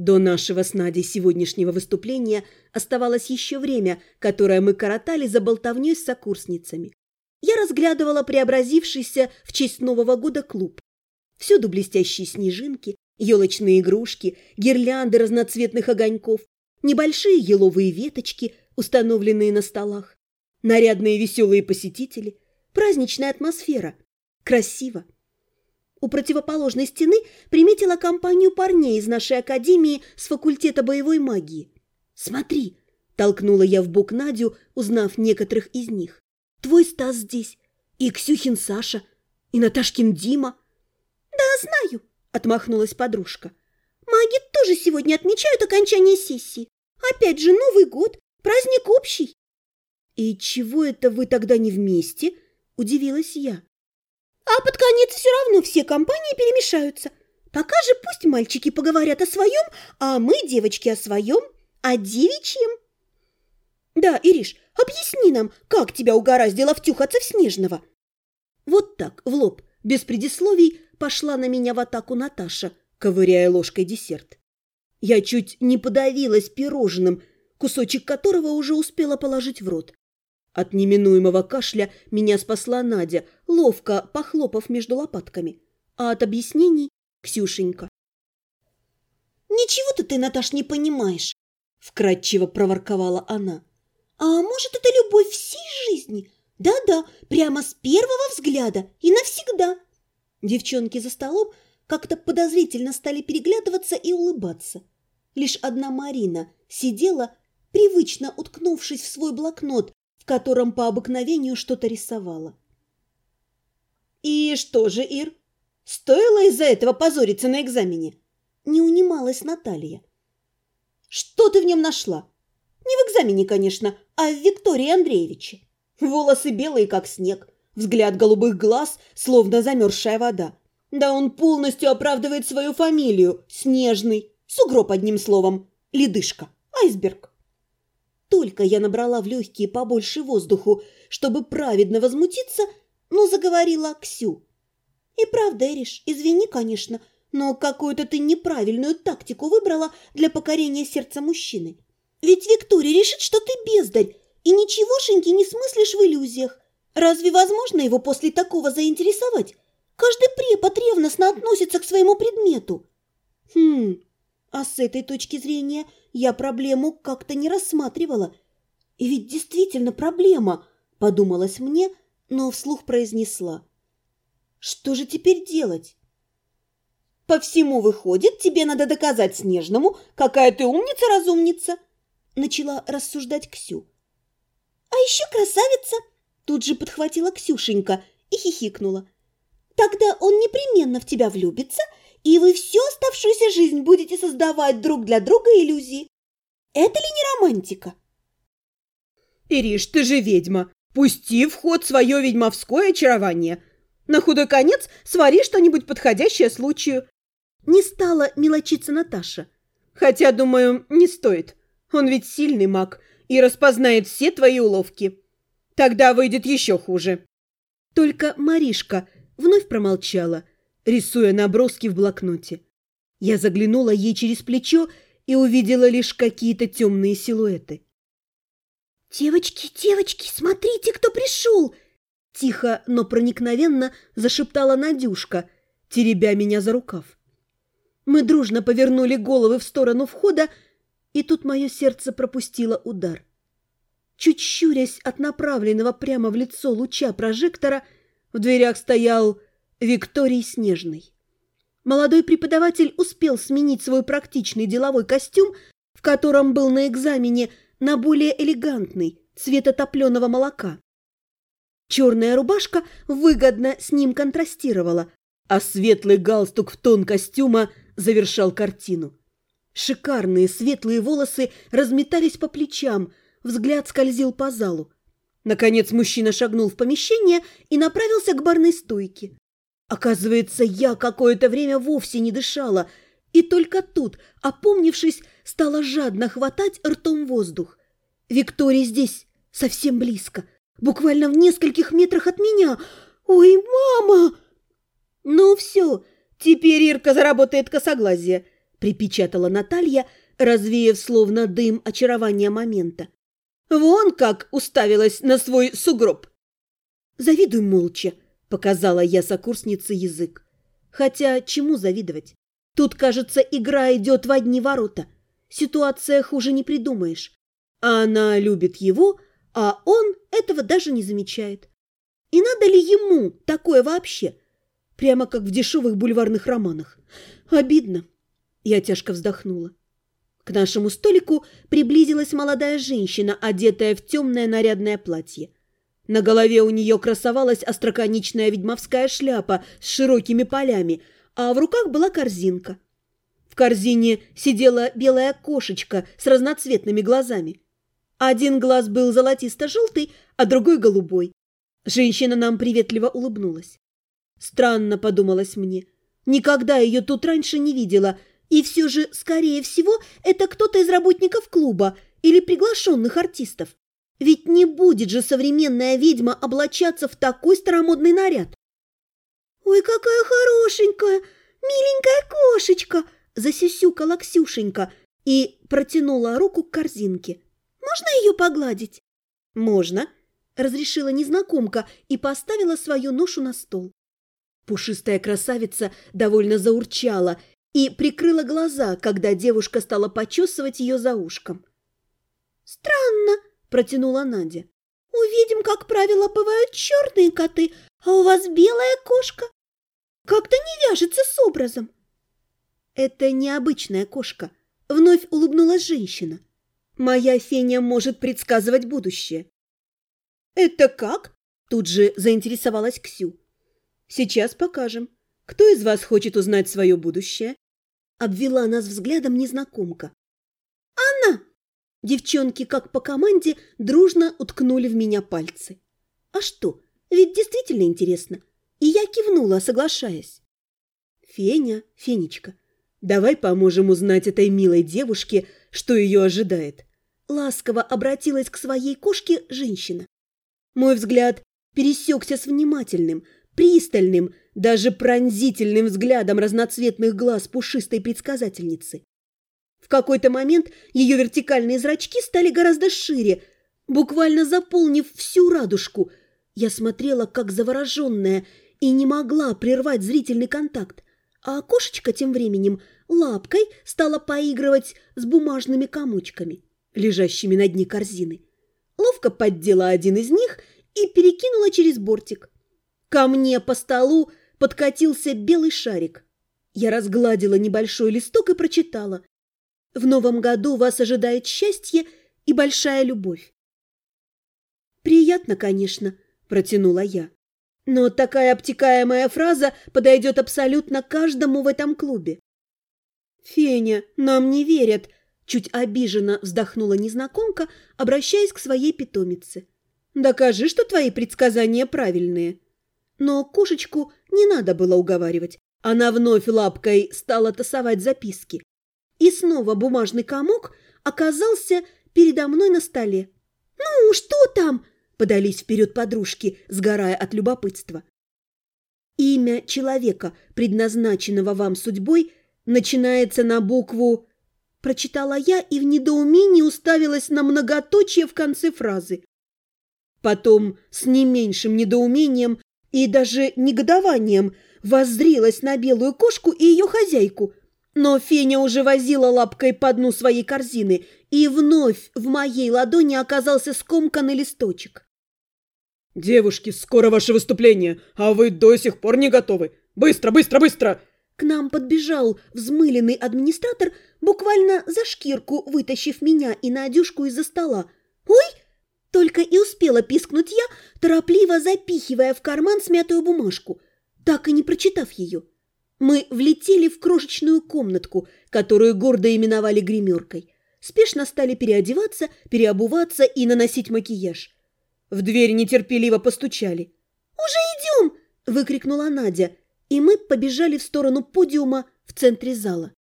До нашего с Надей сегодняшнего выступления оставалось еще время, которое мы коротали за болтовней с сокурсницами. Я разглядывала преобразившийся в честь Нового года клуб. Всюду блестящие снежинки, елочные игрушки, гирлянды разноцветных огоньков, небольшие еловые веточки, установленные на столах, нарядные веселые посетители, праздничная атмосфера. Красиво. У противоположной стены приметила компанию парней из нашей академии с факультета боевой магии. «Смотри!» – толкнула я в бок Надю, узнав некоторых из них. «Твой Стас здесь, и Ксюхин Саша, и Наташкин Дима». «Да, знаю!» – отмахнулась подружка. «Маги тоже сегодня отмечают окончание сессии. Опять же Новый год, праздник общий». «И чего это вы тогда не вместе?» – удивилась я. А под конец все равно все компании перемешаются. Пока же пусть мальчики поговорят о своем, а мы, девочки, о своем, о девичьем. Да, Ириш, объясни нам, как тебя угораздило втюхаться в Снежного. Вот так, в лоб, без предисловий, пошла на меня в атаку Наташа, ковыряя ложкой десерт. Я чуть не подавилась пирожным, кусочек которого уже успела положить в рот. От неминуемого кашля меня спасла Надя, ловко похлопав между лопатками, а от объяснений – Ксюшенька. «Ничего-то ты, Наташ, не понимаешь», – вкратчиво проворковала она. «А может, это любовь всей жизни? Да-да, прямо с первого взгляда и навсегда». Девчонки за столом как-то подозрительно стали переглядываться и улыбаться. Лишь одна Марина сидела, привычно уткнувшись в свой блокнот, в котором по обыкновению что-то рисовала. «И что же, Ир, стоило из-за этого позориться на экзамене?» Не унималась Наталья. «Что ты в нем нашла? Не в экзамене, конечно, а в Виктории Андреевиче. Волосы белые, как снег, взгляд голубых глаз, словно замерзшая вода. Да он полностью оправдывает свою фамилию, Снежный, сугроб одним словом, ледышка, айсберг. Только я набрала в легкие побольше воздуху, чтобы праведно возмутиться, но заговорила Ксю. «И правда, Эриш, извини, конечно, но какую-то ты неправильную тактику выбрала для покорения сердца мужчины. Ведь Виктория решит, что ты бездарь, и ничегошеньки не смыслишь в иллюзиях. Разве возможно его после такого заинтересовать? Каждый препод ревностно относится к своему предмету». «Хм, а с этой точки зрения я проблему как-то не рассматривала. И ведь действительно проблема, подумалось мне, но вслух произнесла. Что же теперь делать? По всему выходит, тебе надо доказать Снежному, какая ты умница-разумница, начала рассуждать Ксю. А еще красавица, тут же подхватила Ксюшенька и хихикнула. Тогда он непременно в тебя влюбится – и вы всю оставшуюся жизнь будете создавать друг для друга иллюзии. Это ли не романтика? Ириш, ты же ведьма. Пусти в ход свое ведьмовское очарование. На худой конец свари что-нибудь подходящее случаю. Не стала мелочиться Наташа. Хотя, думаю, не стоит. Он ведь сильный маг и распознает все твои уловки. Тогда выйдет еще хуже. Только Маришка вновь промолчала, рисуя наброски в блокноте. Я заглянула ей через плечо и увидела лишь какие-то темные силуэты. «Девочки, девочки, смотрите, кто пришел!» Тихо, но проникновенно зашептала Надюшка, теребя меня за рукав. Мы дружно повернули головы в сторону входа, и тут мое сердце пропустило удар. Чуть щурясь от направленного прямо в лицо луча прожектора, в дверях стоял Виктории Снежной. Молодой преподаватель успел сменить свой практичный деловой костюм, в котором был на экзамене, на более элегантный, цвета топленого молока. Черная рубашка выгодно с ним контрастировала, а светлый галстук в тон костюма завершал картину. Шикарные светлые волосы разметались по плечам, взгляд скользил по залу. Наконец мужчина шагнул в помещение и направился к барной стойке. Оказывается, я какое-то время вовсе не дышала, и только тут, опомнившись, стала жадно хватать ртом воздух. Виктория здесь, совсем близко, буквально в нескольких метрах от меня. Ой, мама! Ну все, теперь Ирка заработает косоглазие. припечатала Наталья, развеяв словно дым очарования момента. «Вон как уставилась на свой сугроб!» «Завидуй молча», — показала я сокурснице язык. «Хотя чему завидовать? Тут, кажется, игра идет в одни ворота. Ситуация хуже не придумаешь. А она любит его, а он этого даже не замечает. И надо ли ему такое вообще? Прямо как в дешевых бульварных романах. Обидно. Я тяжко вздохнула. К нашему столику приблизилась молодая женщина, одетая в темное нарядное платье. На голове у нее красовалась остроконечная ведьмовская шляпа с широкими полями, а в руках была корзинка. В корзине сидела белая кошечка с разноцветными глазами. Один глаз был золотисто-желтый, а другой голубой. Женщина нам приветливо улыбнулась. Странно, подумалось мне. Никогда ее тут раньше не видела, и все же, скорее всего, это кто-то из работников клуба или приглашенных артистов. Ведь не будет же современная ведьма облачаться в такой старомодный наряд. «Ой, какая хорошенькая, миленькая кошечка!» засюсюкала Ксюшенька и протянула руку к корзинке. «Можно ее погладить?» «Можно», – разрешила незнакомка и поставила свою ношу на стол. Пушистая красавица довольно заурчала и прикрыла глаза, когда девушка стала почесывать ее за ушком. «Странно», – протянула Надя. «Увидим, как правило, бывают черные коты, а у вас белая кошка. Как-то не вяжется с образом». «Это необычная кошка», – вновь улыбнулась женщина. «Моя феня может предсказывать будущее». «Это как?» – тут же заинтересовалась Ксю. «Сейчас покажем. Кто из вас хочет узнать свое будущее?» Обвела нас взглядом незнакомка. «Анна!» Девчонки, как по команде, дружно уткнули в меня пальцы. «А что? Ведь действительно интересно». И я кивнула, соглашаясь. «Феня, Фенечка, давай поможем узнать этой милой девушке, что ее ожидает». Ласково обратилась к своей кошке женщина. Мой взгляд пересекся с внимательным, пристальным, даже пронзительным взглядом разноцветных глаз пушистой предсказательницы. Какой-то момент ее вертикальные зрачки стали гораздо шире, буквально заполнив всю радужку. Я смотрела, как завороженная, и не могла прервать зрительный контакт. А кошечка тем временем лапкой стала поигрывать с бумажными комочками, лежащими на дне корзины. Ловко поддела один из них и перекинула через бортик. Ко мне по столу подкатился белый шарик. Я разгладила небольшой листок и прочитала. В новом году вас ожидает счастье и большая любовь. «Приятно, конечно», – протянула я. «Но такая обтекаемая фраза подойдет абсолютно каждому в этом клубе». «Феня, нам не верят», – чуть обиженно вздохнула незнакомка, обращаясь к своей питомице. «Докажи, что твои предсказания правильные». Но кошечку не надо было уговаривать. Она вновь лапкой стала тасовать записки. И снова бумажный комок оказался передо мной на столе. «Ну, что там?» – подались вперед подружки, сгорая от любопытства. «Имя человека, предназначенного вам судьбой, начинается на букву...» Прочитала я и в недоумении уставилась на многоточие в конце фразы. Потом с не меньшим недоумением и даже негодованием воззрилась на белую кошку и ее хозяйку – но Феня уже возила лапкой по дну своей корзины, и вновь в моей ладони оказался скомканный листочек. «Девушки, скоро ваше выступление, а вы до сих пор не готовы! Быстро, быстро, быстро!» К нам подбежал взмыленный администратор, буквально за шкирку вытащив меня и Надюшку из-за стола. «Ой!» Только и успела пискнуть я, торопливо запихивая в карман смятую бумажку, так и не прочитав ее. Мы влетели в крошечную комнатку, которую гордо именовали гримеркой. Спешно стали переодеваться, переобуваться и наносить макияж. В дверь нетерпеливо постучали. «Уже идем!» – выкрикнула Надя, и мы побежали в сторону подиума в центре зала.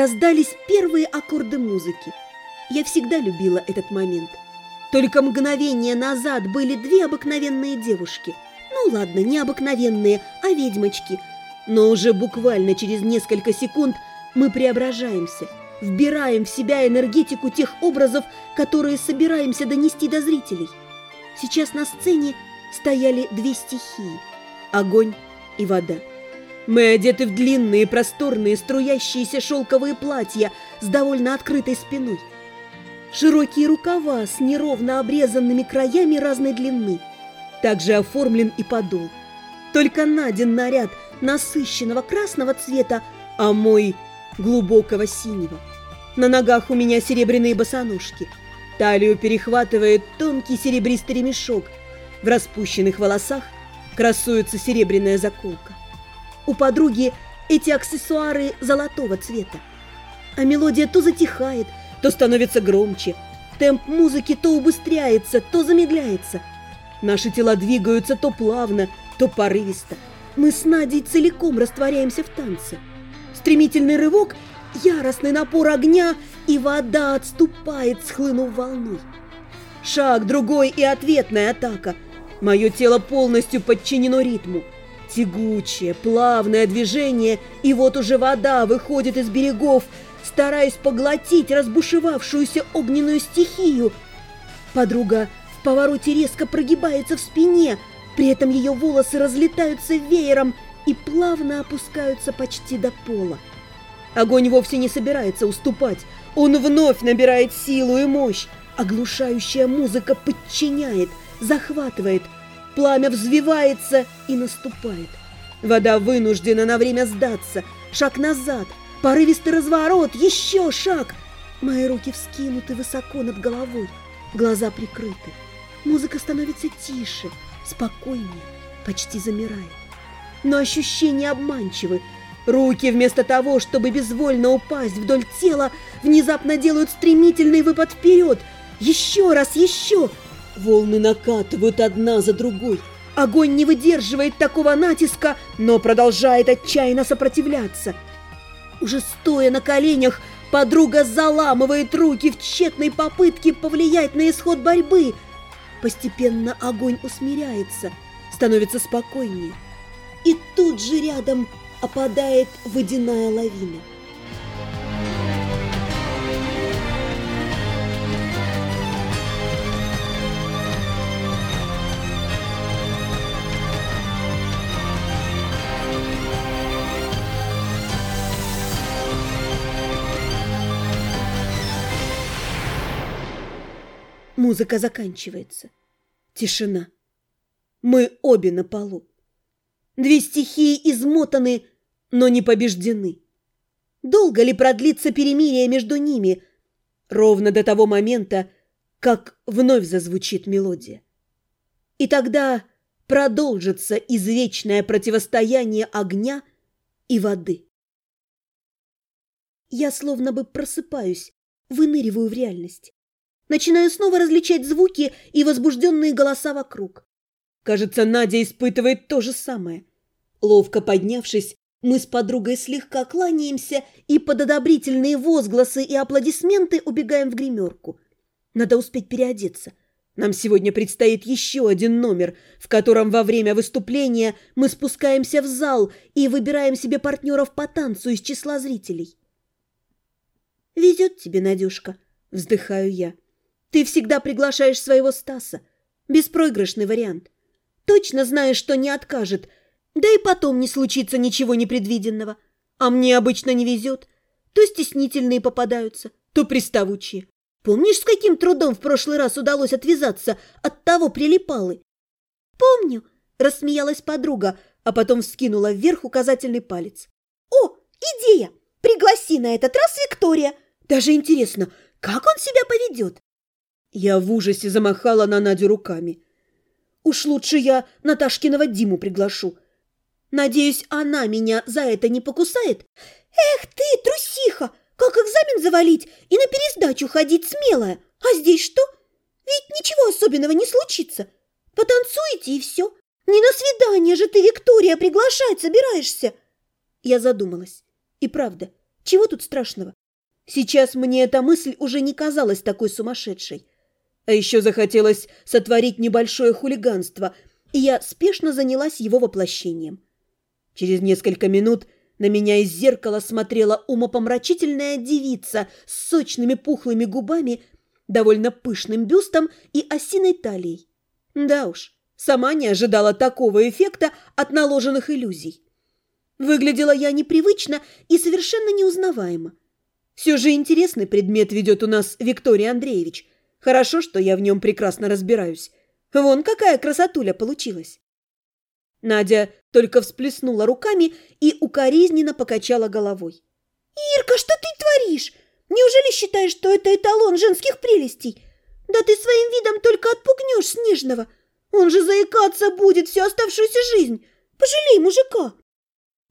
Раздались первые аккорды музыки. Я всегда любила этот момент. Только мгновение назад были две обыкновенные девушки. Ну ладно, не обыкновенные, а ведьмочки. Но уже буквально через несколько секунд мы преображаемся, вбираем в себя энергетику тех образов, которые собираемся донести до зрителей. Сейчас на сцене стояли две стихии – огонь и вода. Мы одеты в длинные, просторные, струящиеся шелковые платья с довольно открытой спиной. Широкие рукава с неровно обрезанными краями разной длины. Также оформлен и подол. Только Надин наряд насыщенного красного цвета, а мой глубокого синего. На ногах у меня серебряные босоножки. Талию перехватывает тонкий серебристый ремешок. В распущенных волосах красуется серебряная заколка. У подруги эти аксессуары золотого цвета. А мелодия то затихает, то становится громче. Темп музыки то убыстряется, то замедляется. Наши тела двигаются то плавно, то порывисто. Мы с Надей целиком растворяемся в танце. Стремительный рывок, яростный напор огня, и вода отступает, схлынув волной. Шаг, другой и ответная атака. Мое тело полностью подчинено ритму. Тягучее, плавное движение, и вот уже вода выходит из берегов, стараясь поглотить разбушевавшуюся огненную стихию. Подруга в повороте резко прогибается в спине, при этом ее волосы разлетаются веером и плавно опускаются почти до пола. Огонь вовсе не собирается уступать, он вновь набирает силу и мощь. Оглушающая музыка подчиняет, захватывает, пламя взвивается и наступает. Вода вынуждена на время сдаться, шаг назад, Порывистый разворот, еще шаг. Мои руки вскинуты высоко над головой, глаза прикрыты. Музыка становится тише, спокойнее, почти замирает. Но ощущения обманчивы. Руки вместо того, чтобы безвольно упасть вдоль тела, внезапно делают стремительный выпад вперед. Еще раз, еще! Волны накатывают одна за другой. Огонь не выдерживает такого натиска, но продолжает отчаянно сопротивляться – уже стоя на коленях, подруга заламывает руки в тщетной попытке повлиять на исход борьбы. Постепенно огонь усмиряется, становится спокойнее. И тут же рядом опадает водяная лавина. Музыка заканчивается. Тишина. Мы обе на полу. Две стихии измотаны, но не побеждены. Долго ли продлится перемирие между ними? Ровно до того момента, как вновь зазвучит мелодия. И тогда продолжится извечное противостояние огня и воды. Я словно бы просыпаюсь, выныриваю в реальность. Начинаю снова различать звуки и возбужденные голоса вокруг. Кажется, Надя испытывает то же самое. Ловко поднявшись, мы с подругой слегка кланяемся и под одобрительные возгласы и аплодисменты убегаем в гримерку. Надо успеть переодеться. Нам сегодня предстоит еще один номер, в котором во время выступления мы спускаемся в зал и выбираем себе партнеров по танцу из числа зрителей. «Везет тебе, Надюшка», — вздыхаю я. Ты всегда приглашаешь своего Стаса. Беспроигрышный вариант. Точно знаешь, что не откажет. Да и потом не случится ничего непредвиденного. А мне обычно не везет. То стеснительные попадаются, то приставучие. Помнишь, с каким трудом в прошлый раз удалось отвязаться от того прилипалы? Помню, рассмеялась подруга, а потом вскинула вверх указательный палец. О, идея! Пригласи на этот раз Виктория. Даже интересно, как он себя поведет? Я в ужасе замахала на Надю руками. Уж лучше я Наташкиного Диму приглашу. Надеюсь, она меня за это не покусает? Эх ты, трусиха! Как экзамен завалить и на пересдачу ходить смелая? А здесь что? Ведь ничего особенного не случится. Потанцуете и все. Не на свидание же ты, Виктория, приглашать собираешься. Я задумалась. И правда, чего тут страшного? Сейчас мне эта мысль уже не казалась такой сумасшедшей. А еще захотелось сотворить небольшое хулиганство, и я спешно занялась его воплощением. Через несколько минут на меня из зеркала смотрела умопомрачительная девица с сочными пухлыми губами, довольно пышным бюстом и осиной талией. Да уж, сама не ожидала такого эффекта от наложенных иллюзий. Выглядела я непривычно и совершенно неузнаваемо. Все же интересный предмет ведет у нас Виктория Андреевич. Хорошо, что я в нем прекрасно разбираюсь. Вон какая красотуля получилась. Надя только всплеснула руками и укоризненно покачала головой. «Ирка, что ты творишь? Неужели считаешь, что это эталон женских прелестей? Да ты своим видом только отпугнешь Снежного. Он же заикаться будет всю оставшуюся жизнь. Пожалей мужика!»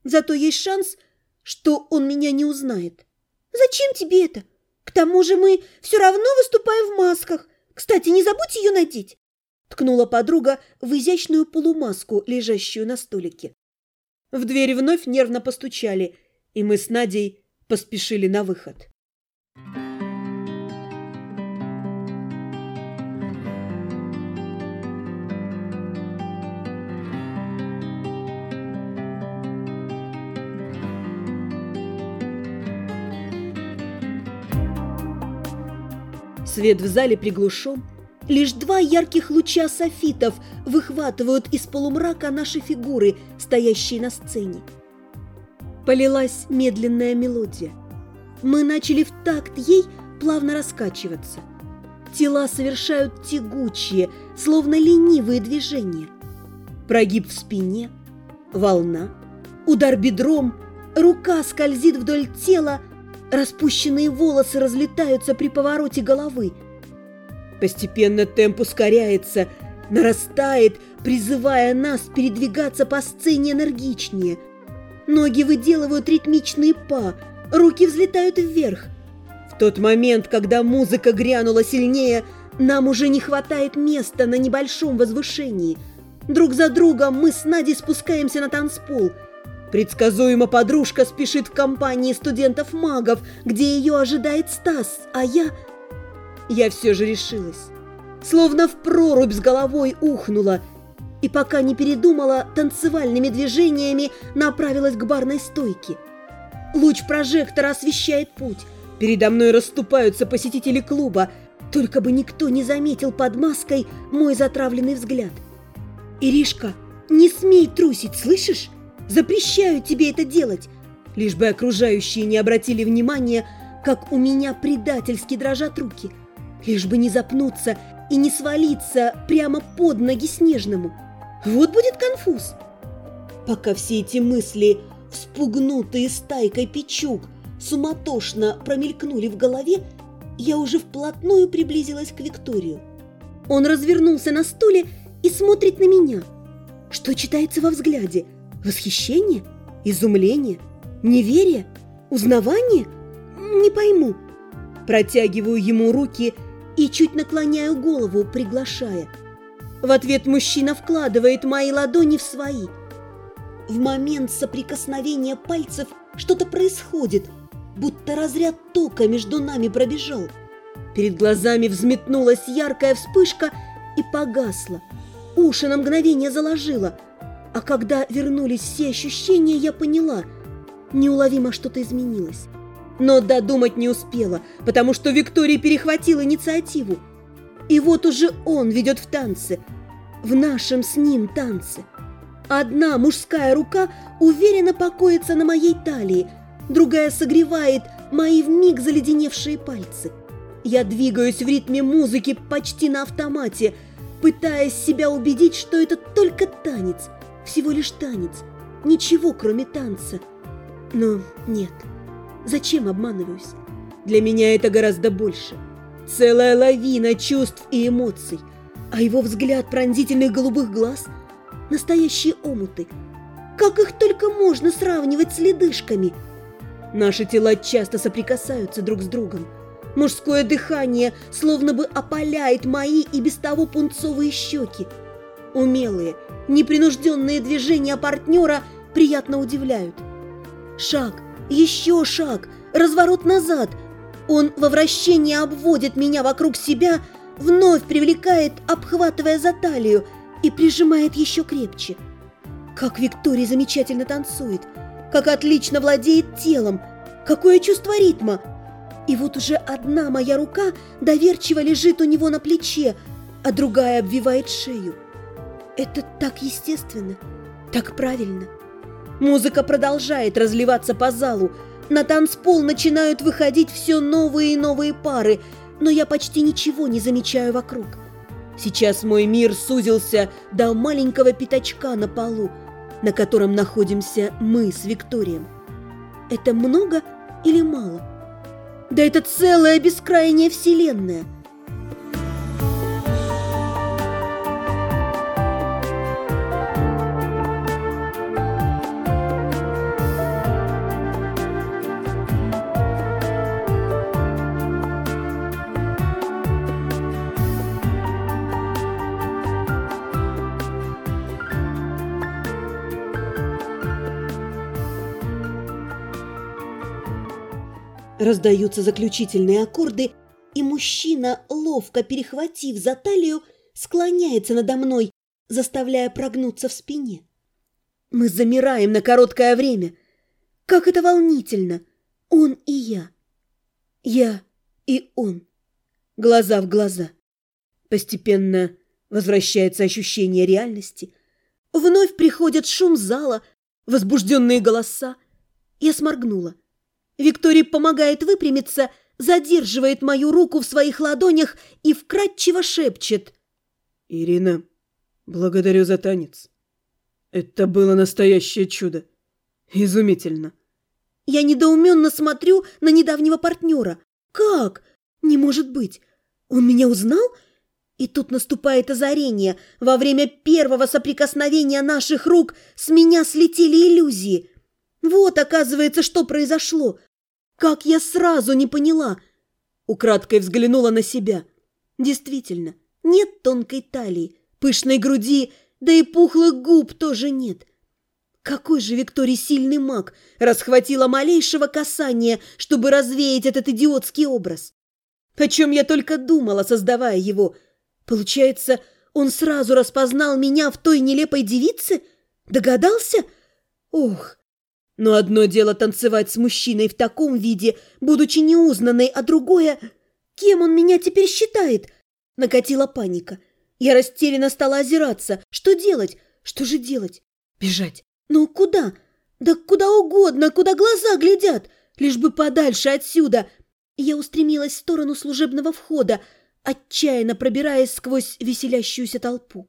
Зато есть шанс, что он меня не узнает. «Зачем тебе это? К тому же мы все равно выступаем в масках. Кстати, не забудь ее надеть!» Ткнула подруга в изящную полумаску, лежащую на столике. В дверь вновь нервно постучали, и мы с Надей поспешили на выход. Свет в зале приглушен. Лишь два ярких луча софитов выхватывают из полумрака наши фигуры, стоящие на сцене. Полилась медленная мелодия. Мы начали в такт ей плавно раскачиваться. Тела совершают тягучие, словно ленивые движения. Прогиб в спине, волна, удар бедром, рука скользит вдоль тела, Распущенные волосы разлетаются при повороте головы. Постепенно темп ускоряется, нарастает, призывая нас передвигаться по сцене энергичнее. Ноги выделывают ритмичные па, руки взлетают вверх. В тот момент, когда музыка грянула сильнее, нам уже не хватает места на небольшом возвышении. Друг за другом мы с Надей спускаемся на танцпол – Предсказуемо подружка спешит в компании студентов-магов, где ее ожидает Стас, а я... Я все же решилась. Словно в прорубь с головой ухнула. И пока не передумала, танцевальными движениями направилась к барной стойке. Луч прожектора освещает путь. Передо мной расступаются посетители клуба. Только бы никто не заметил под маской мой затравленный взгляд. «Иришка, не смей трусить, слышишь?» Запрещаю тебе это делать, лишь бы окружающие не обратили внимания, как у меня предательски дрожат руки, лишь бы не запнуться и не свалиться прямо под ноги Снежному. Вот будет конфуз. Пока все эти мысли, вспугнутые стайкой печук, суматошно промелькнули в голове, я уже вплотную приблизилась к Викторию. Он развернулся на стуле и смотрит на меня. Что читается во взгляде – Восхищение? Изумление? Неверие? Узнавание? Не пойму. Протягиваю ему руки и чуть наклоняю голову, приглашая. В ответ мужчина вкладывает мои ладони в свои. В момент соприкосновения пальцев что-то происходит, будто разряд тока между нами пробежал. Перед глазами взметнулась яркая вспышка и погасла. Уши на мгновение заложило – а когда вернулись все ощущения, я поняла, неуловимо что-то изменилось. Но додумать не успела, потому что Виктория перехватила инициативу. И вот уже он ведет в танце, в нашем с ним танце. Одна мужская рука уверенно покоится на моей талии, другая согревает мои вмиг заледеневшие пальцы. Я двигаюсь в ритме музыки почти на автомате, пытаясь себя убедить, что это только танец – всего лишь танец. Ничего, кроме танца. Но нет. Зачем обманываюсь? Для меня это гораздо больше. Целая лавина чувств и эмоций. А его взгляд пронзительных голубых глаз – настоящие омуты. Как их только можно сравнивать с ледышками? Наши тела часто соприкасаются друг с другом. Мужское дыхание словно бы опаляет мои и без того пунцовые щеки. Умелые, непринужденные движения партнера приятно удивляют. Шаг, еще шаг, разворот назад. Он во вращении обводит меня вокруг себя, вновь привлекает, обхватывая за талию и прижимает еще крепче. Как Виктория замечательно танцует, как отлично владеет телом, какое чувство ритма. И вот уже одна моя рука доверчиво лежит у него на плече, а другая обвивает шею. Это так естественно, так правильно. Музыка продолжает разливаться по залу. На танцпол начинают выходить все новые и новые пары, но я почти ничего не замечаю вокруг. Сейчас мой мир сузился до маленького пятачка на полу, на котором находимся мы с Викторием. Это много или мало? Да это целая бескрайняя вселенная – Раздаются заключительные аккорды, и мужчина, ловко перехватив за талию, склоняется надо мной, заставляя прогнуться в спине. Мы замираем на короткое время. Как это волнительно! Он и я. Я и он. Глаза в глаза. Постепенно возвращается ощущение реальности. Вновь приходит шум зала, возбужденные голоса. Я сморгнула. Виктория помогает выпрямиться, задерживает мою руку в своих ладонях и вкрадчиво шепчет. «Ирина, благодарю за танец. Это было настоящее чудо. Изумительно». Я недоуменно смотрю на недавнего партнера. «Как? Не может быть. Он меня узнал?» И тут наступает озарение. Во время первого соприкосновения наших рук с меня слетели иллюзии. Вот, оказывается, что произошло. Как я сразу не поняла!» Украдкой взглянула на себя. «Действительно, нет тонкой талии, пышной груди, да и пухлых губ тоже нет. Какой же Викторий сильный маг расхватила малейшего касания, чтобы развеять этот идиотский образ? О чем я только думала, создавая его. Получается, он сразу распознал меня в той нелепой девице? Догадался? Ох, но одно дело танцевать с мужчиной в таком виде, будучи неузнанной, а другое... Кем он меня теперь считает? Накатила паника. Я растерянно стала озираться. Что делать? Что же делать? Бежать. Ну куда? Да куда угодно, куда глаза глядят. Лишь бы подальше отсюда. Я устремилась в сторону служебного входа, отчаянно пробираясь сквозь веселящуюся толпу.